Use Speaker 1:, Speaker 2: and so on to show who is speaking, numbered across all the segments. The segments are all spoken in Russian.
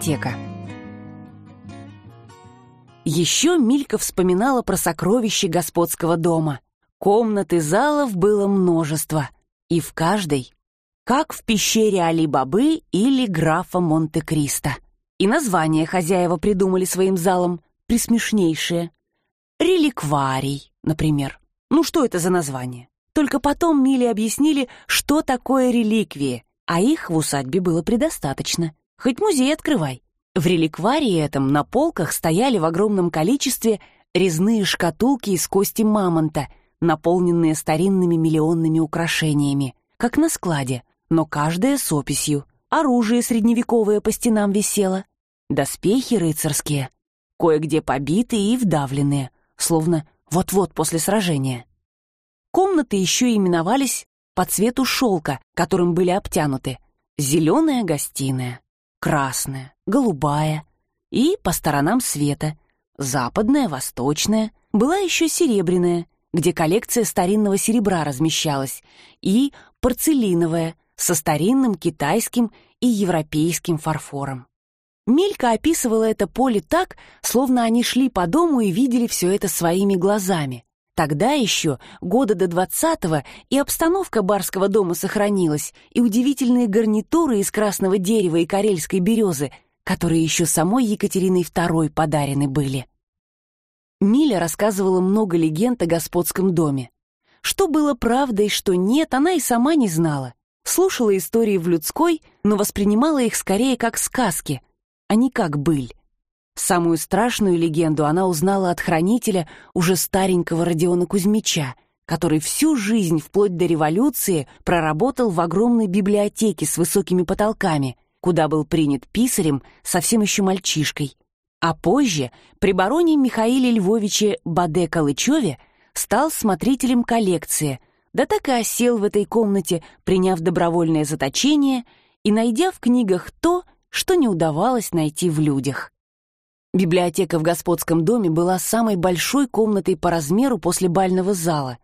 Speaker 1: Библиотека. Еще Милька вспоминала про сокровища господского дома. Комнаты залов было множество, и в каждой, как в пещере Али-Бабы или графа Монте-Кристо. И названия хозяева придумали своим залам присмешнейшие. Реликварий, например. Ну что это за название? Только потом Миле объяснили, что такое реликвии, а их в усадьбе было предостаточно. Хоть музей открывай. В реликварии этом на полках стояли в огромном количестве резные шкатулки из кости мамонта, наполненные старинными миллионными украшениями, как на складе, но каждая с описью. Оружие средневековое по стенам висело, доспехи рыцарские, кое-где побитые и вдавленные, словно вот-вот после сражения. Комнаты еще именовались по цвету шелка, которым были обтянуты. Зеленая гостиная, красная, голубая и по сторонам света, западная, восточная, была еще серебряная, где коллекция старинного серебра размещалась, и порцелиновая, со старинным китайским и европейским фарфором. Мелька описывала это поле так, словно они шли по дому и видели все это своими глазами. Тогда еще, года до двадцатого, и обстановка барского дома сохранилась, и удивительные гарнитуры из красного дерева и карельской березы, которые еще самой Екатериной II подарены были. Миля рассказывала много легенд о господском доме. Что было правдой, что нет, она и сама не знала. Слушала истории в людской, но воспринимала их скорее как сказки, а не как быль. Самую страшную легенду она узнала от хранителя уже старенького Родиона Кузьмича, который всю жизнь, вплоть до революции, проработал в огромной библиотеке с высокими потолками, куда был принят писарем совсем еще мальчишкой. А позже, при бароне Михаиле Львовиче Баде-Калычеве, стал смотрителем коллекции, да так и осел в этой комнате, приняв добровольное заточение и найдя в книгах то, что не удавалось найти в людях. Библиотека в господском доме была самой большой комнатой по размеру после бального зала,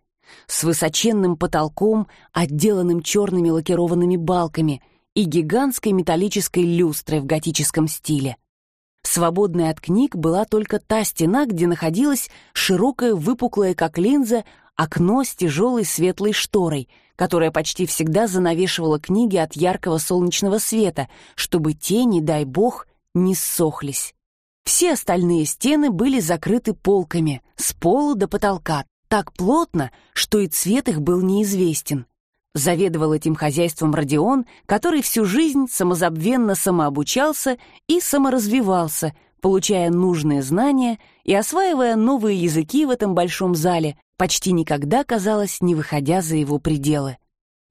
Speaker 1: с высоченным потолком, отделанным черными лакированными балками и гигантской металлической люстрой в готическом стиле. Свободной от книг была только та стена, где находилась широкое выпуклое, как линза, окно с тяжелой светлой шторой, которая почти всегда занавешивала книги от яркого солнечного света, чтобы те, не дай бог, не ссохлись. Все остальные стены были закрыты полками, с пола до потолка, так плотно, что и цвет их был неизвестен. Заведовал этим хозяйством Родион, который всю жизнь самозабвенно самообучался и саморазвивался, получая нужные знания и осваивая новые языки в этом большом зале, почти никогда, казалось, не выходя за его пределы.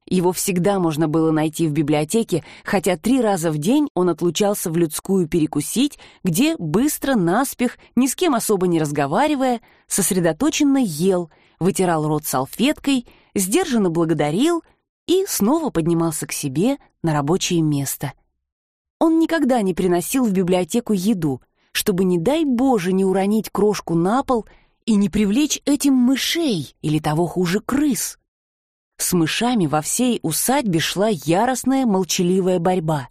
Speaker 1: Его всегда можно было найти в библиотеке, хотя три раза в день он отлучался в людскую перекусить, где быстро, наспех, ни с кем особо не разговаривая, сосредоточенно ел, вытирал рот салфеткой, сдержанно благодарил и снова поднимался к себе на рабочее место. Он никогда не приносил в библиотеку еду, чтобы, не дай Боже, не уронить крошку на пол и не привлечь этим мышей или того хуже крыс. С мышами во всей усадьбе шла яростная молчаливая борьба.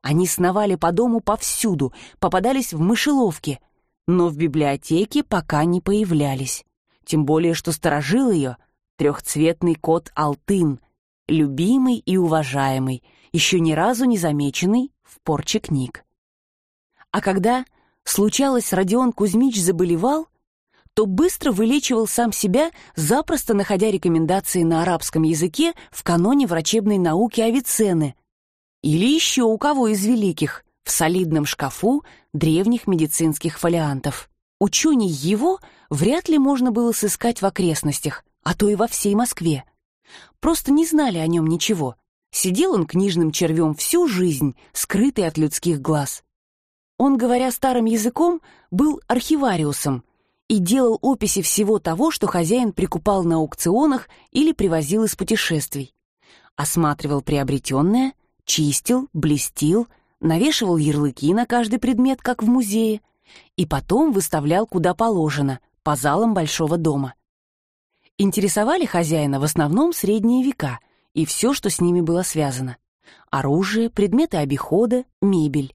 Speaker 1: Они сновали по дому повсюду, попадались в мышеловки, но в библиотеке пока не появлялись. Тем более, что сторожил ее трехцветный кот Алтын, любимый и уважаемый, еще ни разу не замеченный в порче книг. А когда, случалось, Родион Кузьмич заболевал, то быстро вылечивал сам себя, запросто находя рекомендации на арабском языке в каноне врачебной науки Авиценны или еще у кого из великих в солидном шкафу древних медицинских фолиантов. Учений его вряд ли можно было сыскать в окрестностях, а то и во всей Москве. Просто не знали о нем ничего. Сидел он книжным червем всю жизнь, скрытый от людских глаз. Он, говоря старым языком, был архивариусом — и делал описи всего того, что хозяин прикупал на аукционах или привозил из путешествий. Осматривал приобретенное, чистил, блестил, навешивал ярлыки на каждый предмет, как в музее, и потом выставлял куда положено, по залам большого дома. Интересовали хозяина в основном средние века и все, что с ними было связано. Оружие, предметы обихода, мебель.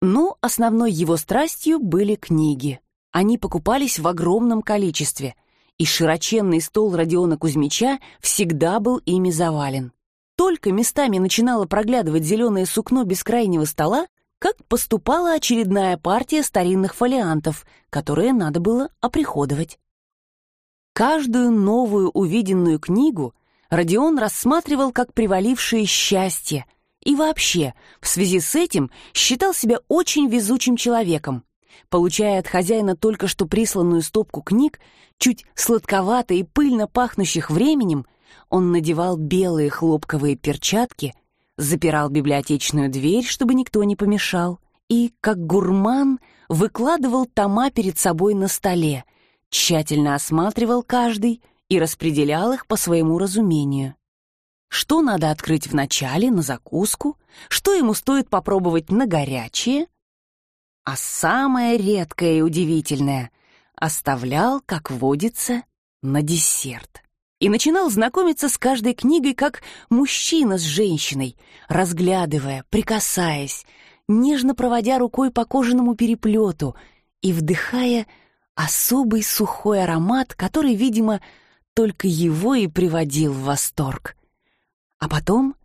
Speaker 1: Но основной его страстью были книги. Они покупались в огромном количестве, и широченный стол Родиона Кузьмича всегда был ими завален. Только местами начинало проглядывать зеленое сукно бескрайнего стола, как поступала очередная партия старинных фолиантов, которые надо было оприходовать. Каждую новую увиденную книгу Родион рассматривал как привалившее счастье и вообще, в связи с этим, считал себя очень везучим человеком. Получая от хозяина только что присланную стопку книг, чуть сладковато и пыльно пахнущих временем, он надевал белые хлопковые перчатки запирал библиотечную дверь, чтобы никто не помешал, и, как гурман, выкладывал тома перед собой на столе, тщательно осматривал каждый и распределял их по своему разумению. Что надо открыть вначале на закуску, что ему стоит попробовать на горячее, а самое редкое и удивительное оставлял, как водится, на десерт и начинал знакомиться с каждой книгой как мужчина с женщиной, разглядывая, прикасаясь, нежно проводя рукой по кожаному переплету и вдыхая особый сухой аромат, который, видимо, только его и приводил в восторг. А потом,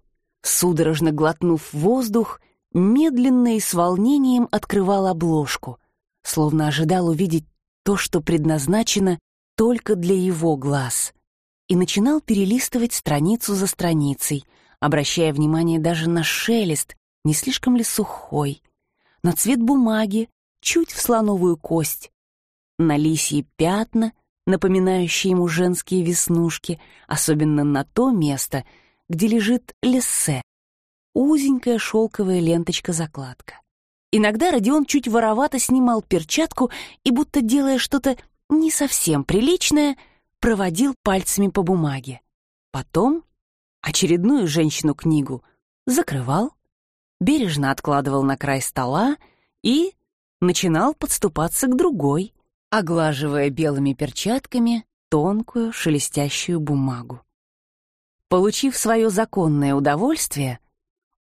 Speaker 1: судорожно глотнув воздух, медленно и с волнением открывал обложку, словно ожидал увидеть то, что предназначено только для его глаз и начинал перелистывать страницу за страницей, обращая внимание даже на шелест, не слишком ли сухой, на цвет бумаги, чуть в слоновую кость, на лисьи пятна, напоминающие ему женские веснушки, особенно на то место, где лежит лессе, узенькая шелковая ленточка-закладка. Иногда Родион чуть воровато снимал перчатку и, будто делая что-то не совсем приличное, проводил пальцами по бумаге. Потом очередную женщину-книгу закрывал, бережно откладывал на край стола и начинал подступаться к другой, оглаживая белыми перчатками тонкую шелестящую бумагу. Получив свое законное удовольствие,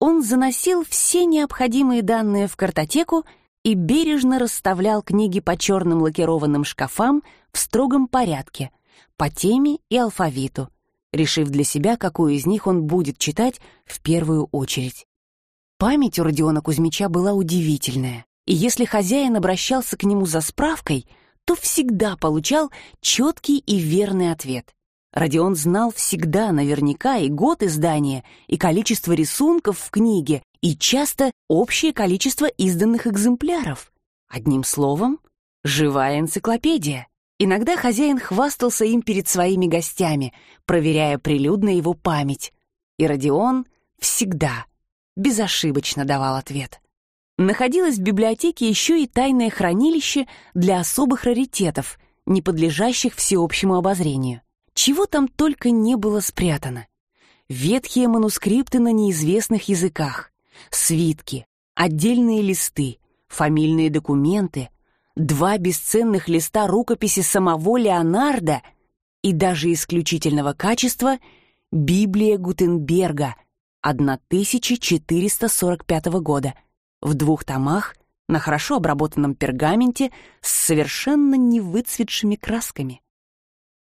Speaker 1: он заносил все необходимые данные в картотеку и бережно расставлял книги по черным лакированным шкафам в строгом порядке — по теме и алфавиту, решив для себя, какую из них он будет читать в первую очередь. Память у Родиона Кузьмича была удивительная, и если хозяин обращался к нему за справкой, то всегда получал четкий и верный ответ. Родион знал всегда наверняка и год издания, и количество рисунков в книге, и часто общее количество изданных экземпляров. Одним словом, живая энциклопедия. Иногда хозяин хвастался им перед своими гостями, проверяя прилюдно его память. И Родион всегда безошибочно давал ответ. Находилось в библиотеке еще и тайное хранилище для особых раритетов, не подлежащих всеобщему обозрению. Чего там только не было спрятано. Ветхие манускрипты на неизвестных языках, свитки, отдельные листы, фамильные документы, два бесценных листа рукописи самого Леонардо и даже исключительного качества Библия Гутенберга 1445 года в двух томах на хорошо обработанном пергаменте с совершенно невыцветшими красками.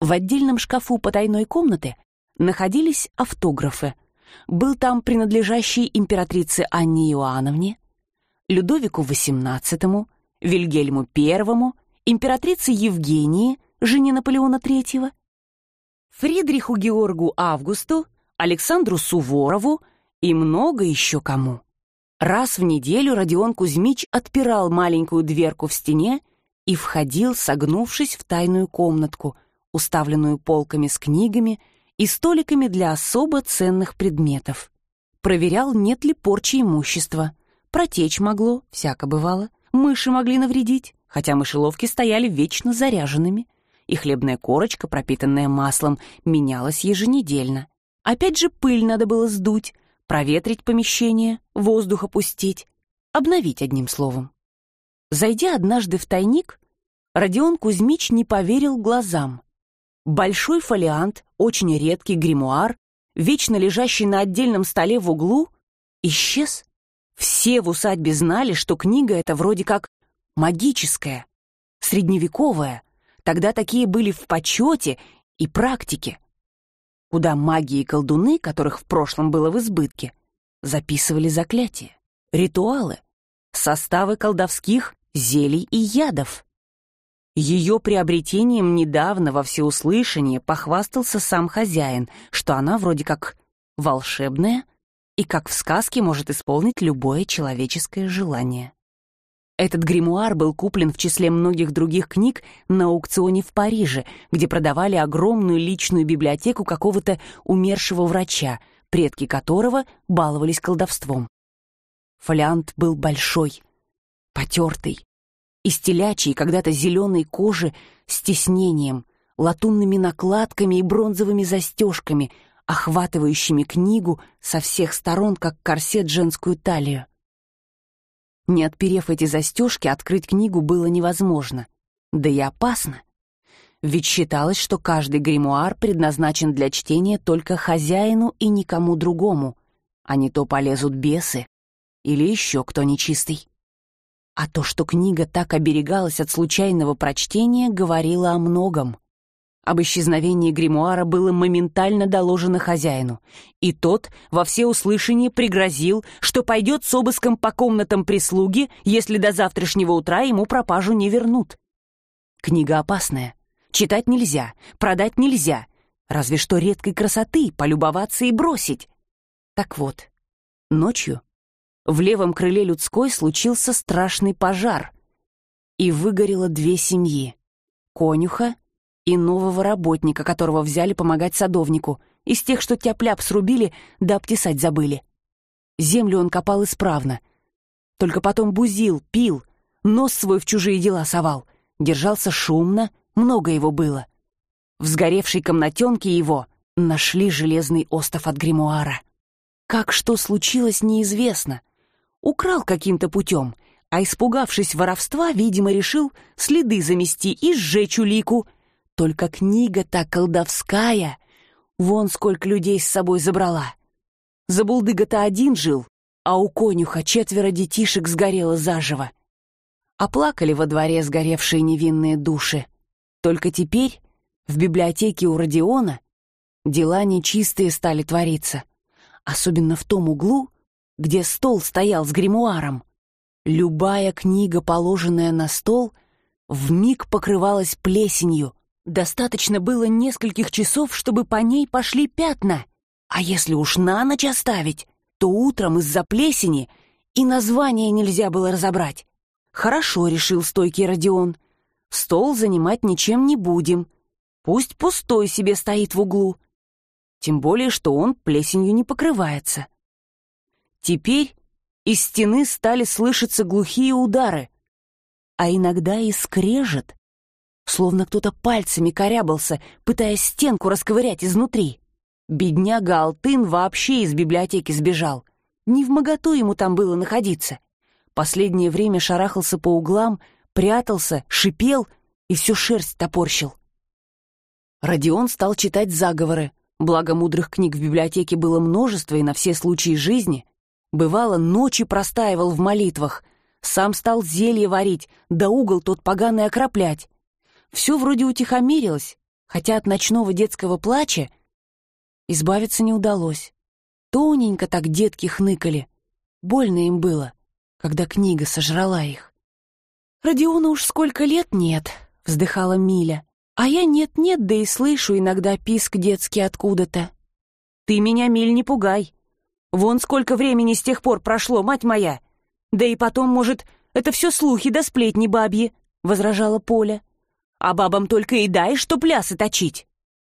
Speaker 1: В отдельном шкафу потайной комнаты находились автографы. Был там принадлежащий императрице Анне Иоанновне, Людовику XVIII, Вильгельму I, императрице Евгении, жене Наполеона III, Фридриху Георгу Августу, Александру Суворову и много еще кому. Раз в неделю Родион Кузьмич отпирал маленькую дверку в стене и входил, согнувшись в тайную комнатку, уставленную полками с книгами и столиками для особо ценных предметов. Проверял, нет ли порчи имущества. Протечь могло, всяко бывало — Мыши могли навредить, хотя мышеловки стояли вечно заряженными, и хлебная корочка, пропитанная маслом, менялась еженедельно. Опять же пыль надо было сдуть, проветрить помещение, воздух опустить, обновить одним словом. Зайдя однажды в тайник, Родион Кузьмич не поверил глазам. Большой фолиант, очень редкий гримуар, вечно лежащий на отдельном столе в углу, исчез Все в усадьбе знали, что книга эта вроде как магическая, средневековая. Тогда такие были в почете и практике. Куда маги и колдуны, которых в прошлом было в избытке, записывали заклятия, ритуалы, составы колдовских зелий и ядов. Ее приобретением недавно во всеуслышание похвастался сам хозяин, что она вроде как волшебная и как в сказке может исполнить любое человеческое желание. Этот гримуар был куплен в числе многих других книг на аукционе в Париже, где продавали огромную личную библиотеку какого-то умершего врача, предки которого баловались колдовством. Фолиант был большой, потертый, из телячьей когда-то зеленой кожи с тиснением, латунными накладками и бронзовыми застежками, охватывающими книгу со всех сторон, как корсет женскую талию. Не отперев эти застежки, открыть книгу было невозможно. Да и опасно. Ведь считалось, что каждый гримуар предназначен для чтения только хозяину и никому другому, а не то полезут бесы или еще кто нечистый. А то, что книга так оберегалась от случайного прочтения, говорило о многом. Об исчезновении гримуара было моментально доложено хозяину, и тот во всеуслышание пригрозил, что пойдет с обыском по комнатам прислуги, если до завтрашнего утра ему пропажу не вернут. Книга опасная. Читать нельзя, продать нельзя, разве что редкой красоты полюбоваться и бросить. Так вот, ночью в левом крыле людской случился страшный пожар, и выгорело две семьи — конюха и нового работника, которого взяли помогать садовнику, из тех, что тяп-ляп срубили да обтесать забыли. Землю он копал исправно. Только потом бузил, пил, нос свой в чужие дела совал, держался шумно, много его было. В сгоревшей комнатенке его нашли железный остов от гримуара. Как что случилось, неизвестно — украл каким-то путем, а, испугавшись воровства, видимо, решил следы замести и сжечь улику. Только книга-то колдовская. Вон сколько людей с собой забрала. Забулдыга-то один жил, а у конюха четверо детишек сгорело заживо. Оплакали во дворе сгоревшие невинные души. Только теперь в библиотеке у Родиона дела нечистые стали твориться. Особенно в том углу, где стол стоял с гримуаром. Любая книга, положенная на стол, вмиг покрывалась плесенью. Достаточно было нескольких часов, чтобы по ней пошли пятна. А если уж на ночь оставить, то утром из-за плесени и название нельзя было разобрать. Хорошо, решил стойкий Родион. Стол занимать ничем не будем. Пусть пустой себе стоит в углу. Тем более, что он плесенью не покрывается. Теперь из стены стали слышаться глухие удары, а иногда и скрежет, словно кто-то пальцами корябался, пытаясь стенку расковырять изнутри. Бедняга Алтын вообще из библиотеки сбежал. Не в моготу ему там было находиться. Последнее время шарахался по углам, прятался, шипел и всю шерсть топорщил. Родион стал читать заговоры, благо мудрых книг в библиотеке было множество и на все случаи жизни. Бывало, ночи простаивал в молитвах, сам стал зелье варить, да угол тот поганый окроплять. Все вроде утихомирилось, хотя от ночного детского плача избавиться не удалось. Тоненько так детки хныкали. Больно им было, когда книга сожрала их. «Родиона уж сколько лет нет», — вздыхала Миля. «А я нет-нет, да и слышу иногда писк детский откуда-то». «Ты меня, Миль, не пугай. Вон сколько времени с тех пор прошло, мать моя! Да и потом, может, это все слухи да сплетни бабьи, — возражала Поля. А бабам только и дай, что плясы точить.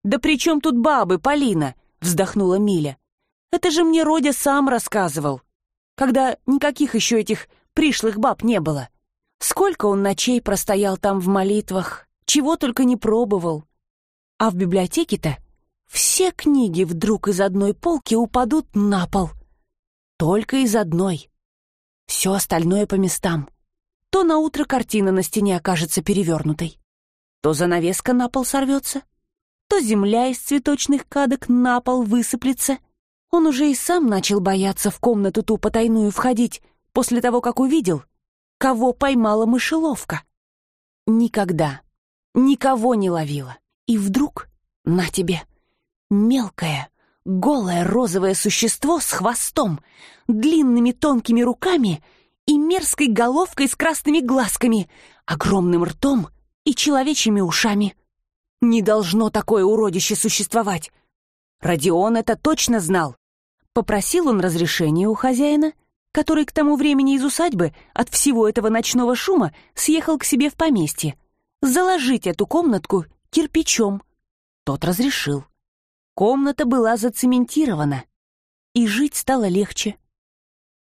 Speaker 1: Да при чем тут бабы, Полина? — вздохнула Миля. Это же мне Родя сам рассказывал, когда никаких еще этих пришлых баб не было. Сколько он ночей простоял там в молитвах, чего только не пробовал. А в библиотеке-то все книги вдруг из одной полки упадут на пол. Только из одной. Все остальное по местам. То на утро картина на стене окажется перевернутой, то занавеска на пол сорвется, то земля из цветочных кадок на пол высыплется. Он уже и сам начал бояться в комнату ту потайную входить, после того, как увидел, кого поймала мышеловка. Никогда, никого не ловила. И вдруг, на тебе, мелкое, голое розовое существо с хвостом, длинными тонкими руками и мерзкой головкой с красными глазками, огромным ртом и человечьими ушами. Не должно такое уродище существовать. Родион это точно знал. Попросил он разрешения у хозяина, который к тому времени из усадьбы от всего этого ночного шума съехал к себе в поместье, заложить эту комнатку кирпичом. Тот разрешил. Комната была зацементирована, и жить стало легче.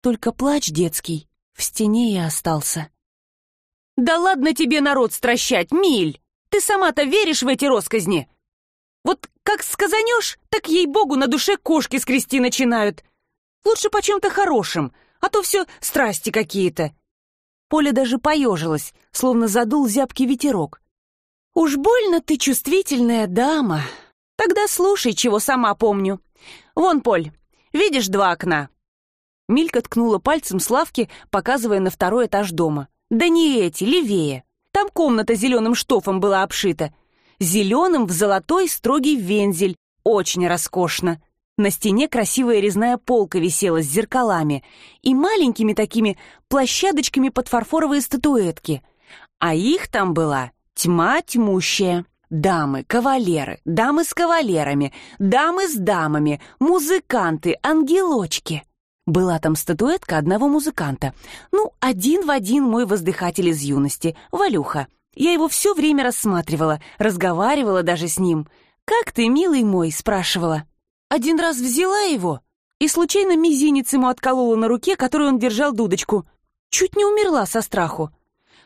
Speaker 1: Только плач детский в стене и остался. «Да ладно тебе народ стращать, Миль! Ты сама-то веришь в эти росказни? Вот как сказанешь, так ей-богу на душе кошки скрести начинают. Лучше по чем-то хорошим, а то все страсти какие-то». Поля даже поежилась, словно задул зябкий ветерок. «Уж больно ты чувствительная дама. Тогда слушай, чего сама помню. Вон, Поль, видишь два окна?» Милька ткнула пальцем с лавки, показывая на второй этаж дома. «Да не эти, левее. Там комната зеленым штофом была обшита. Зеленым в золотой строгий вензель. Очень роскошно. На стене красивая резная полка висела с зеркалами и маленькими такими площадочками под фарфоровые статуэтки. А их там была тьма тьмущая. Дамы, кавалеры, дамы с кавалерами, дамы с дамами, музыканты, ангелочки. Была там статуэтка одного музыканта. Ну, один в один мой воздыхатель из юности, Валюха. Я его все время рассматривала, разговаривала даже с ним. «Как ты, милый мой?» — спрашивала. Один раз взяла его и случайно мизинец ему отколола на руке, которую он держал дудочку. Чуть не умерла со страху.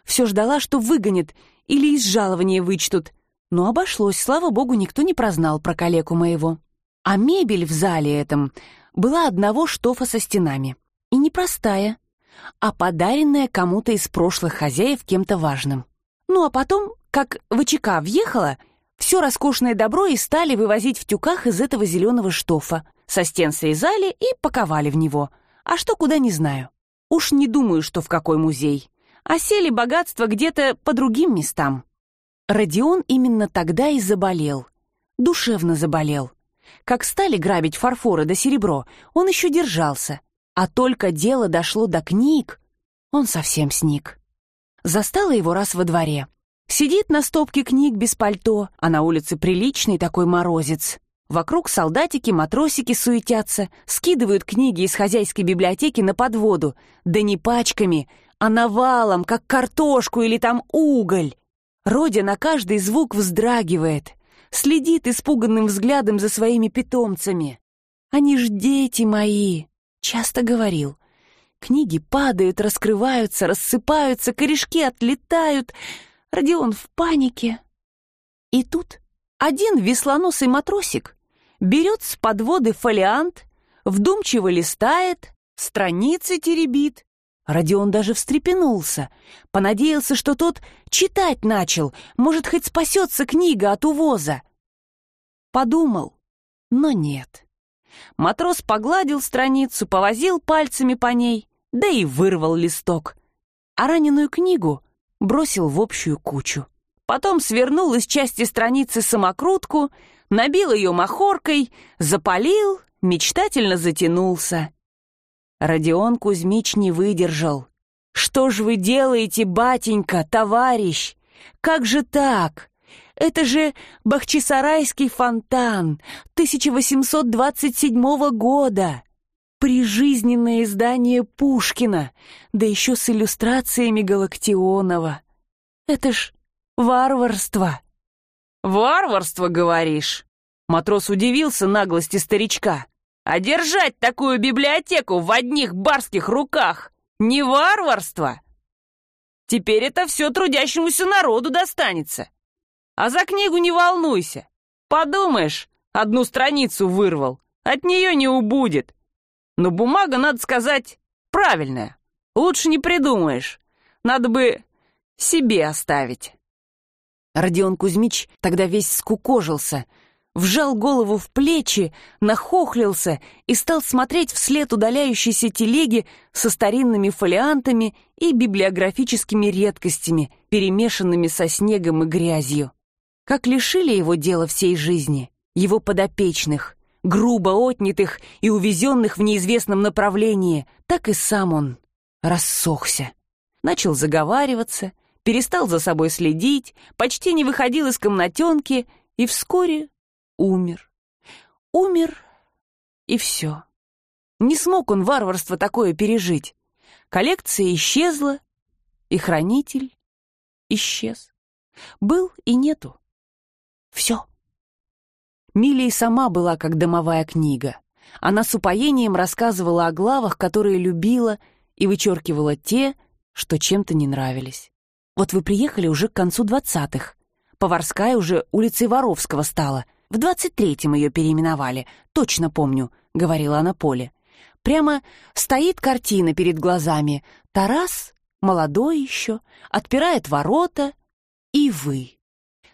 Speaker 1: Все ждала, что выгонят или из жалования вычтут. Но обошлось, слава богу, никто не прознал про калеку моего. А мебель в зале этом была одного штофа со стенами. И не простая, а подаренная кому-то из прошлых хозяев кем-то важным. Ну а потом, как ВЧК въехала, все роскошное добро и стали вывозить в тюках из этого зеленого штофа. Со стен срезали и паковали в него. А что куда не знаю. Уж не думаю, что в какой музей. А сели богатство где-то по другим местам. Родион именно тогда и заболел. Душевно заболел. Как стали грабить фарфоры да серебро, он еще держался. А только дело дошло до книг, он совсем сник. Застала его раз во дворе. Сидит на стопке книг без пальто, а на улице приличный такой морозец. Вокруг солдатики, матросики суетятся, скидывают книги из хозяйской библиотеки на подводу, да не пачками, а навалом, как картошку или там уголь. Родя на каждый звук вздрагивает, следит испуганным взглядом за своими питомцами. «Они ж дети мои!» — часто говорил. Книги падают, раскрываются, рассыпаются, корешки отлетают. Родион в панике. И тут один веслоносый матросик берет с подводы фолиант, вдумчиво листает, страницы теребит. Родион даже встрепенулся, понадеялся, что тот читать начал, может, хоть спасется книга от увоза. Подумал, но нет. Матрос погладил страницу, повозил пальцами по ней, да и вырвал листок. А раненую книгу бросил в общую кучу. Потом свернул из части страницы самокрутку, набил ее махоркой, запалил, мечтательно затянулся. Родион Кузьмич не выдержал. «Что ж вы делаете, батенька, товарищ? Как же так? Это же Бахчисарайский фонтан 1827 года!» Прижизненное издание Пушкина, да еще с иллюстрациями Галактионова. Это ж варварство. «Варварство, говоришь?» Матрос удивился наглости старичка. А держать такую библиотеку в одних барских руках не варварство? Теперь это все трудящемуся народу достанется. А за книгу не волнуйся. Подумаешь, одну страницу вырвал, от нее не убудет. Но бумага, надо сказать, правильная. Лучше не придумаешь. Надо бы себе оставить. Родион Кузьмич тогда весь скукожился, вжал голову в плечи, нахохлился и стал смотреть вслед удаляющейся телеги со старинными фолиантами и библиографическими редкостями, перемешанными со снегом и грязью. Как лишили его дела всей жизни, его подопечных, грубо отнятых и увезенных в неизвестном направлении, так и сам он рассохся. Начал заговариваться, перестал за собой следить, почти не выходил из комнатенки и вскоре умер. Умер, и все. Не смог он варварство такое пережить. Коллекция исчезла, и хранитель исчез. Был и нету. Все. Милли и сама была как домовая книга. Она с упоением рассказывала о главах, которые любила, и вычеркивала те, что чем-то не нравились. Вот вы приехали уже к концу двадцатых. Поварская уже улицей Воровского стала — в двадцать третьем ее переименовали, точно помню», — говорила она Поле. «Прямо стоит картина перед глазами. Тарас, молодой еще, отпирает ворота, и вы.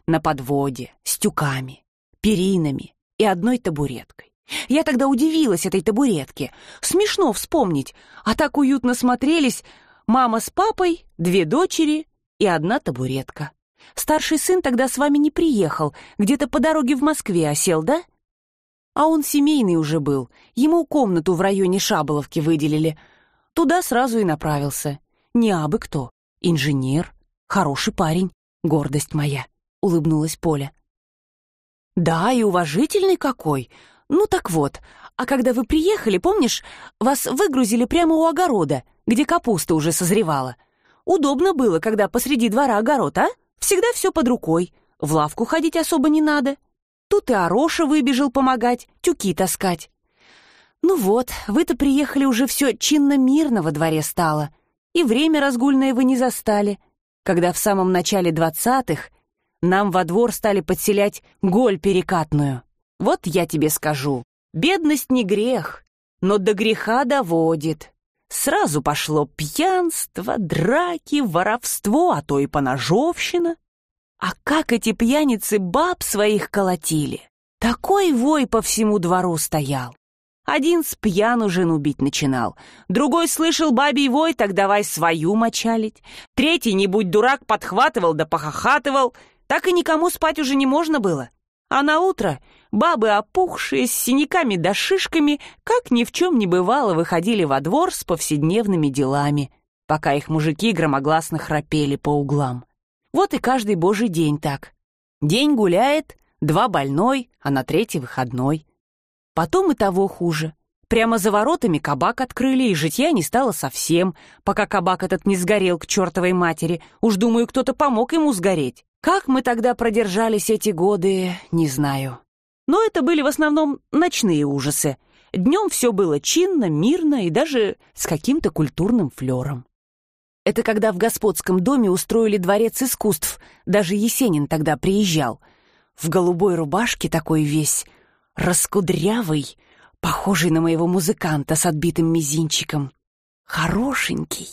Speaker 1: На подводе, с тюками, перинами и одной табуреткой. Я тогда удивилась этой табуретке. Смешно вспомнить, а так уютно смотрелись мама с папой, две дочери и одна табуретка. Старший сын тогда с вами не приехал, где-то по дороге в Москве осел, да? А он семейный уже был, ему комнату в районе Шаболовки выделили. Туда сразу и направился. Не абы кто, инженер, хороший парень, гордость моя, улыбнулась Поля. Да, и уважительный какой. Ну так вот, а когда вы приехали, помнишь, вас выгрузили прямо у огорода, где капуста уже созревала. Удобно было, когда посреди двора огород, а? Всегда все под рукой, в лавку ходить особо не надо. Тут и Ороша выбежал помогать, тюки таскать. Ну вот, вы-то приехали уже все чинно-мирно во дворе стало, и время разгульное вы не застали, когда в самом начале двадцатых нам во двор стали подселять голь перекатную. Вот я тебе скажу, бедность не грех, но до греха доводит. Сразу пошло пьянство, драки, воровство, а то и поножовщина. А как эти пьяницы баб своих колотили! Такой вой по всему двору стоял. Один с пьяну жену бить начинал, другой слышал бабий вой, так давай свою мочалить, третий, не будь дурак, подхватывал да похохатывал, так и никому спать уже не можно было. А на утро бабы, опухшие, с синяками да шишками, как ни в чем не бывало, выходили во двор с повседневными делами, пока их мужики громогласно храпели по углам. Вот и каждый божий день так. День гуляет, два больной, а на третий выходной. Потом и того хуже. Прямо за воротами кабак открыли, и житья не стало совсем, пока кабак этот не сгорел к чертовой матери. Уж думаю, кто-то помог ему сгореть. Как мы тогда продержались эти годы, не знаю. Но это были в основном ночные ужасы. Днем все было чинно, мирно и даже с каким-то культурным флером. Это когда в господском доме устроили дворец искусств, даже Есенин тогда приезжал. В голубой рубашке такой весь, раскудрявый, похожий на моего музыканта с отбитым мизинчиком. Хорошенький.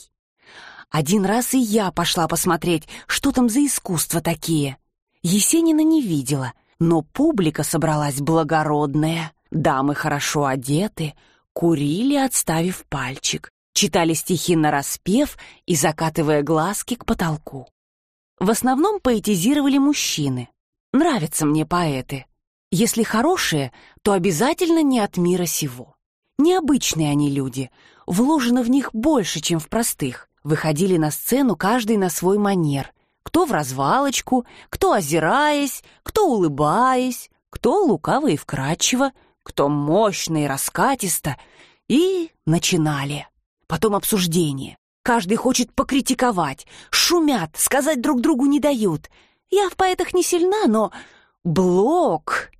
Speaker 1: Один раз и я пошла посмотреть, что там за искусства такие. Есенина не видела, но публика собралась благородная. Дамы хорошо одеты, курили, отставив пальчик, читали стихи нараспев и закатывая глазки к потолку. В основном поэтизировали мужчины. Нравятся мне поэты. Если хорошие, то обязательно не от мира сего. Необычные они люди, вложено в них больше, чем в простых выходили на сцену каждый на свой манер. Кто в развалочку, кто озираясь, кто улыбаясь, кто лукаво и вкрадчиво, кто мощно и раскатисто. И начинали. Потом обсуждение. Каждый хочет покритиковать, шумят, сказать друг другу не дают. Я в поэтах не сильна, но Блок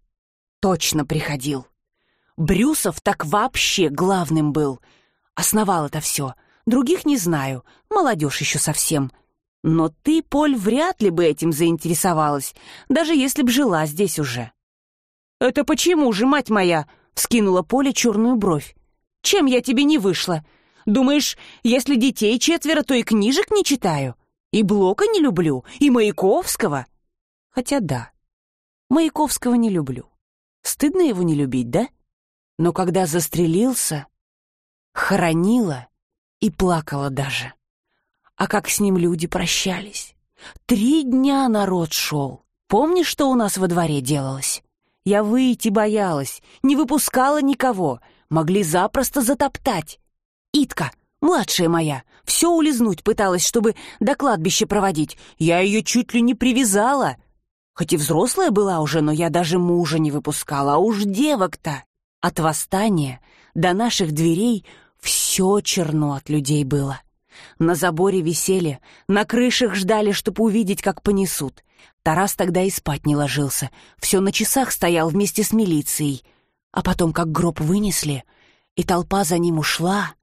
Speaker 1: точно приходил. Брюсов так вообще главным был. Основал это все. Других не знаю, молодежь еще совсем. Но ты, Поль, вряд ли бы этим заинтересовалась, даже если б жила здесь уже». «Это почему же, мать моя?» — вскинула Поля черную бровь. «Чем я тебе не вышла? Думаешь, если детей четверо, то и книжек не читаю? И Блока не люблю, и Маяковского?» Хотя да, Маяковского не люблю. Стыдно его не любить, да? Но когда застрелился, хоронила и плакала даже. А как с ним люди прощались? Три дня народ шел. Помнишь, что у нас во дворе делалось? Я выйти боялась, не выпускала никого. Могли запросто затоптать. Итка, младшая моя, все улизнуть пыталась, чтобы до кладбища проводить. Я ее чуть ли не привязала. Хоть и взрослая была уже, но я даже мужа не выпускала, а уж девок-то. От восстания до наших дверей все черно от людей было. На заборе висели, на крышах ждали, чтобы увидеть, как понесут. Тарас тогда и спать не ложился, все на часах стоял вместе с милицией. А потом, как гроб вынесли, и толпа за ним ушла,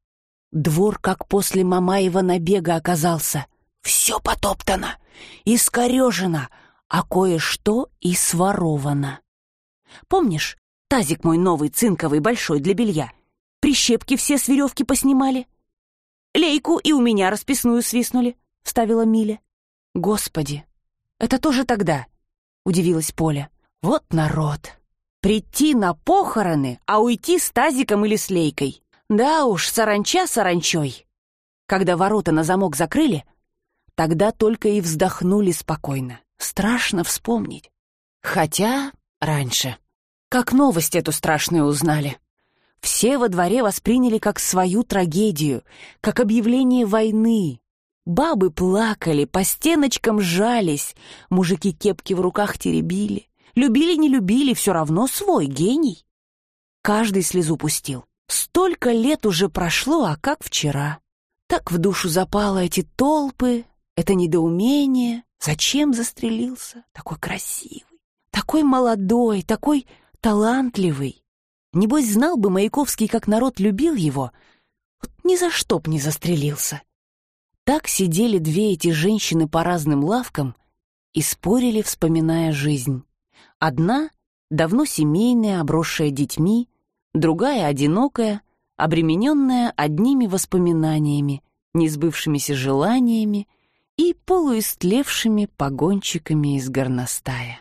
Speaker 1: двор, как после Мамаева набега оказался. Все потоптано, искорежено, а кое-что и своровано. Помнишь, тазик мой новый, цинковый, большой для белья? Прищепки все с веревки поснимали — Лейку и у меня расписную свистнули», — вставила Миля. «Господи, это тоже тогда?» — удивилась Поля. «Вот народ! Прийти на похороны, а уйти с тазиком или с лейкой. Да уж, саранча саранчой!» Когда ворота на замок закрыли, тогда только и вздохнули спокойно. Страшно вспомнить. Хотя раньше. Как новость эту страшную узнали. Все во дворе восприняли как свою трагедию, как объявление войны. Бабы плакали, по стеночкам жались, мужики кепки в руках теребили. Любили, не любили, все равно свой гений. Каждый слезу пустил. Столько лет уже прошло, а как вчера. Так в душу запало эти толпы, это недоумение. Зачем застрелился? Такой красивый, такой молодой, такой талантливый. Небось, знал бы Маяковский, как народ любил его, вот ни за что б не застрелился. Так сидели две эти женщины по разным лавкам и спорили, вспоминая жизнь. Одна — давно семейная, обросшая детьми, другая — одинокая, обремененная одними воспоминаниями, несбывшимися желаниями и полуистлевшими погончиками из горностая.